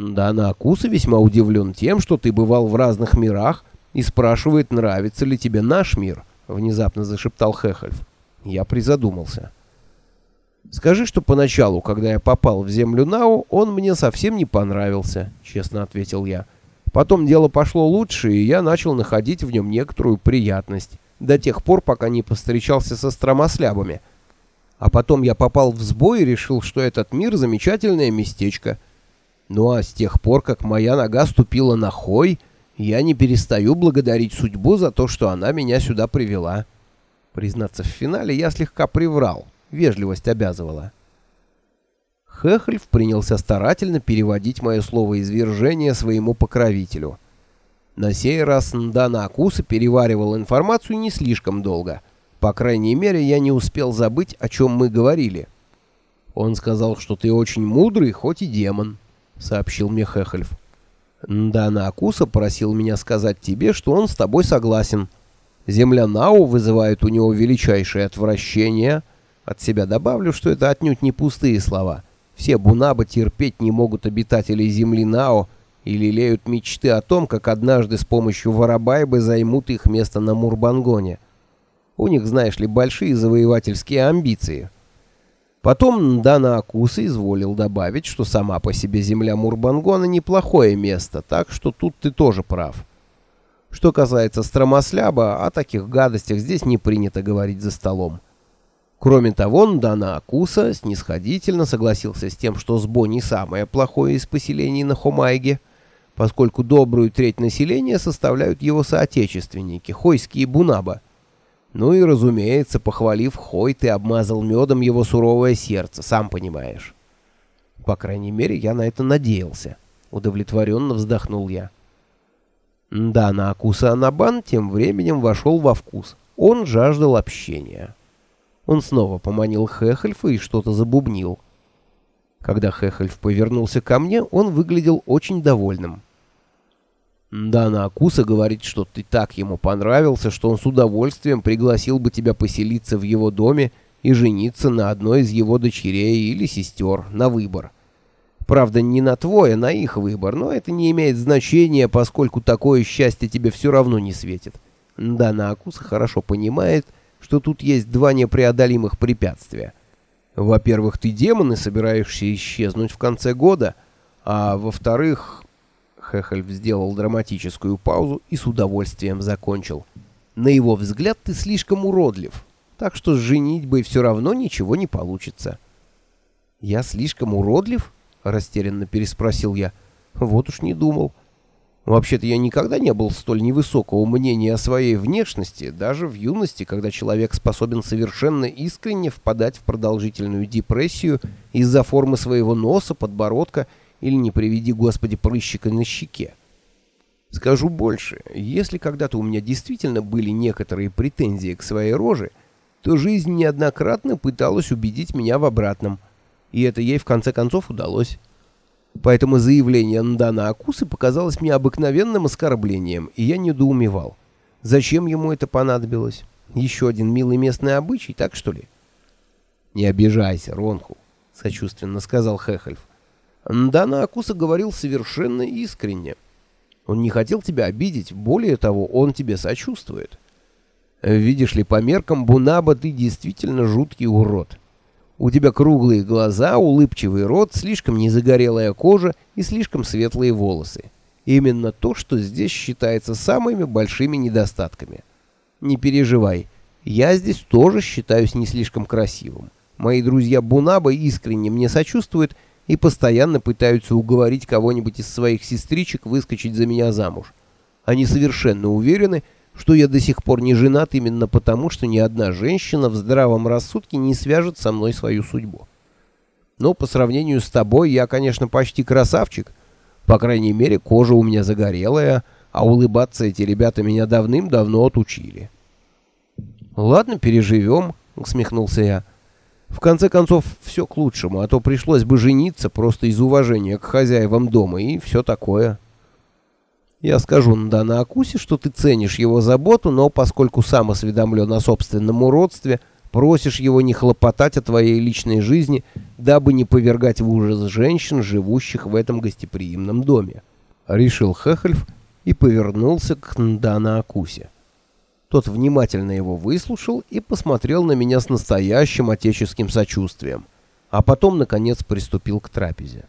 Да, Наакуса весьма удивлен тем, что ты бывал в разных мирах и спрашивает, нравится ли тебе наш мир, внезапно зашептал Хехельф. Я призадумался. Скажи, что поначалу, когда я попал в землю Нау, он мне совсем не понравился, честно ответил я. Потом дело пошло лучше, и я начал находить в нем некоторую приятность, до тех пор, пока не повстречался со стромослябами. А потом я попал в сбой и решил, что этот мир замечательное местечко. Ну а с тех пор, как моя нога ступила на хой, я не перестаю благодарить судьбу за то, что она меня сюда привела. Признаться, в финале я слегка приврал, вежливость обязывала. Хехельф принялся старательно переводить мое слово извержение своему покровителю. На сей раз Ндана Акуса переваривал информацию не слишком долго. По крайней мере, я не успел забыть, о чем мы говорили. «Он сказал, что ты очень мудрый, хоть и демон», — сообщил мне Хехельф. «Ндана Акуса просил меня сказать тебе, что он с тобой согласен. Земля Нау вызывает у него величайшее отвращение. От себя добавлю, что это отнюдь не пустые слова». Все бунабы терпеть не могут обитателей земли Нао и лелеют мечты о том, как однажды с помощью Воробайбы займут их место на Мурбангоне. У них, знаешь ли, большие завоевательские амбиции. Потом Дана Акуса изволил добавить, что сама по себе земля Мурбангона неплохое место, так что тут ты тоже прав. Что касается Стромосляба, о таких гадостях здесь не принято говорить за столом. Кроме того, Дана Акуса снисходительно согласился с тем, что Сбо не самое плохое из поселений на Хомайге, поскольку добрую треть населения составляют его соотечественники, хойские бунаба. Ну и, разумеется, похвалив Хой, ты обмазал медом его суровое сердце, сам понимаешь. По крайней мере, я на это надеялся. Удовлетворенно вздохнул я. Да, на Акуса Анабан тем временем вошел во вкус. Он жаждал общения. Он снова поманил Хехельфа и что-то забубнил. Когда Хехельф повернулся ко мне, он выглядел очень довольным. Дана Акуса говорит, что ты так ему понравился, что он с удовольствием пригласил бы тебя поселиться в его доме и жениться на одной из его дочерей или сестер на выбор. Правда, не на твой, а на их выбор, но это не имеет значения, поскольку такое счастье тебе все равно не светит. Дана Акуса хорошо понимает, что тут есть два непреодолимых препятствия. Во-первых, ты демон и собираешься исчезнуть в конце года, а во-вторых, Хехельф сделал драматическую паузу и с удовольствием закончил. На его взгляд ты слишком уродлив, так что с женитьбой все равно ничего не получится. Я слишком уродлив? растерянно переспросил я. Вот уж не думал. Вообще-то я никогда не был столь невысокого мнения о своей внешности, даже в юности, когда человек способен совершенно искренне впадать в продолжительную депрессию из-за формы своего носа, подбородка или, не приведи Господи, прыщика на щеке. Скажу больше, если когда-то у меня действительно были некоторые претензии к своей роже, то жизнь неоднократно пыталась убедить меня в обратном, и это ей в конце концов удалось. Поэтому заявление Ндана Акусы показалось мне обыкновенным оскорблением, и я недоумевал. Зачем ему это понадобилось? Еще один милый местный обычай, так что ли? «Не обижайся, Ронху», — сочувственно сказал Хехельф. Ндана Акуса говорил совершенно искренне. Он не хотел тебя обидеть, более того, он тебе сочувствует. Видишь ли, по меркам Бунаба ты действительно жуткий урод. У тебя круглые глаза, улыбчивый рот, слишком незагорелая кожа и слишком светлые волосы. Именно то, что здесь считается самыми большими недостатками. Не переживай, я здесь тоже считаюсь не слишком красивым. Мои друзья Бунаба искренне мне сочувствуют и постоянно пытаются уговорить кого-нибудь из своих сестричек выскочить за меня замуж. Они совершенно уверены, что я до сих пор не женат именно потому, что ни одна женщина в здравом рассудке не свяжет со мной свою судьбу. Но по сравнению с тобой я, конечно, почти красавчик. По крайней мере, кожа у меня загорелая, а улыбаться эти ребята меня давным-давно отучили. Ладно, переживем, усмехнулся я. В конце концов, все к лучшему, а то пришлось бы жениться просто из уважения к хозяевам дома и все такое. Я скажу Ндана Акусе, что ты ценишь его заботу, но поскольку сам осведомлен о собственном уродстве, Просишь его не хлопотать о твоей личной жизни, дабы не повергать в ужас женщин, живущих в этом гостеприимном доме. Решил Хехельф и повернулся к Ндана Акусе. Тот внимательно его выслушал и посмотрел на меня с настоящим отеческим сочувствием, а потом, наконец, приступил к трапезе.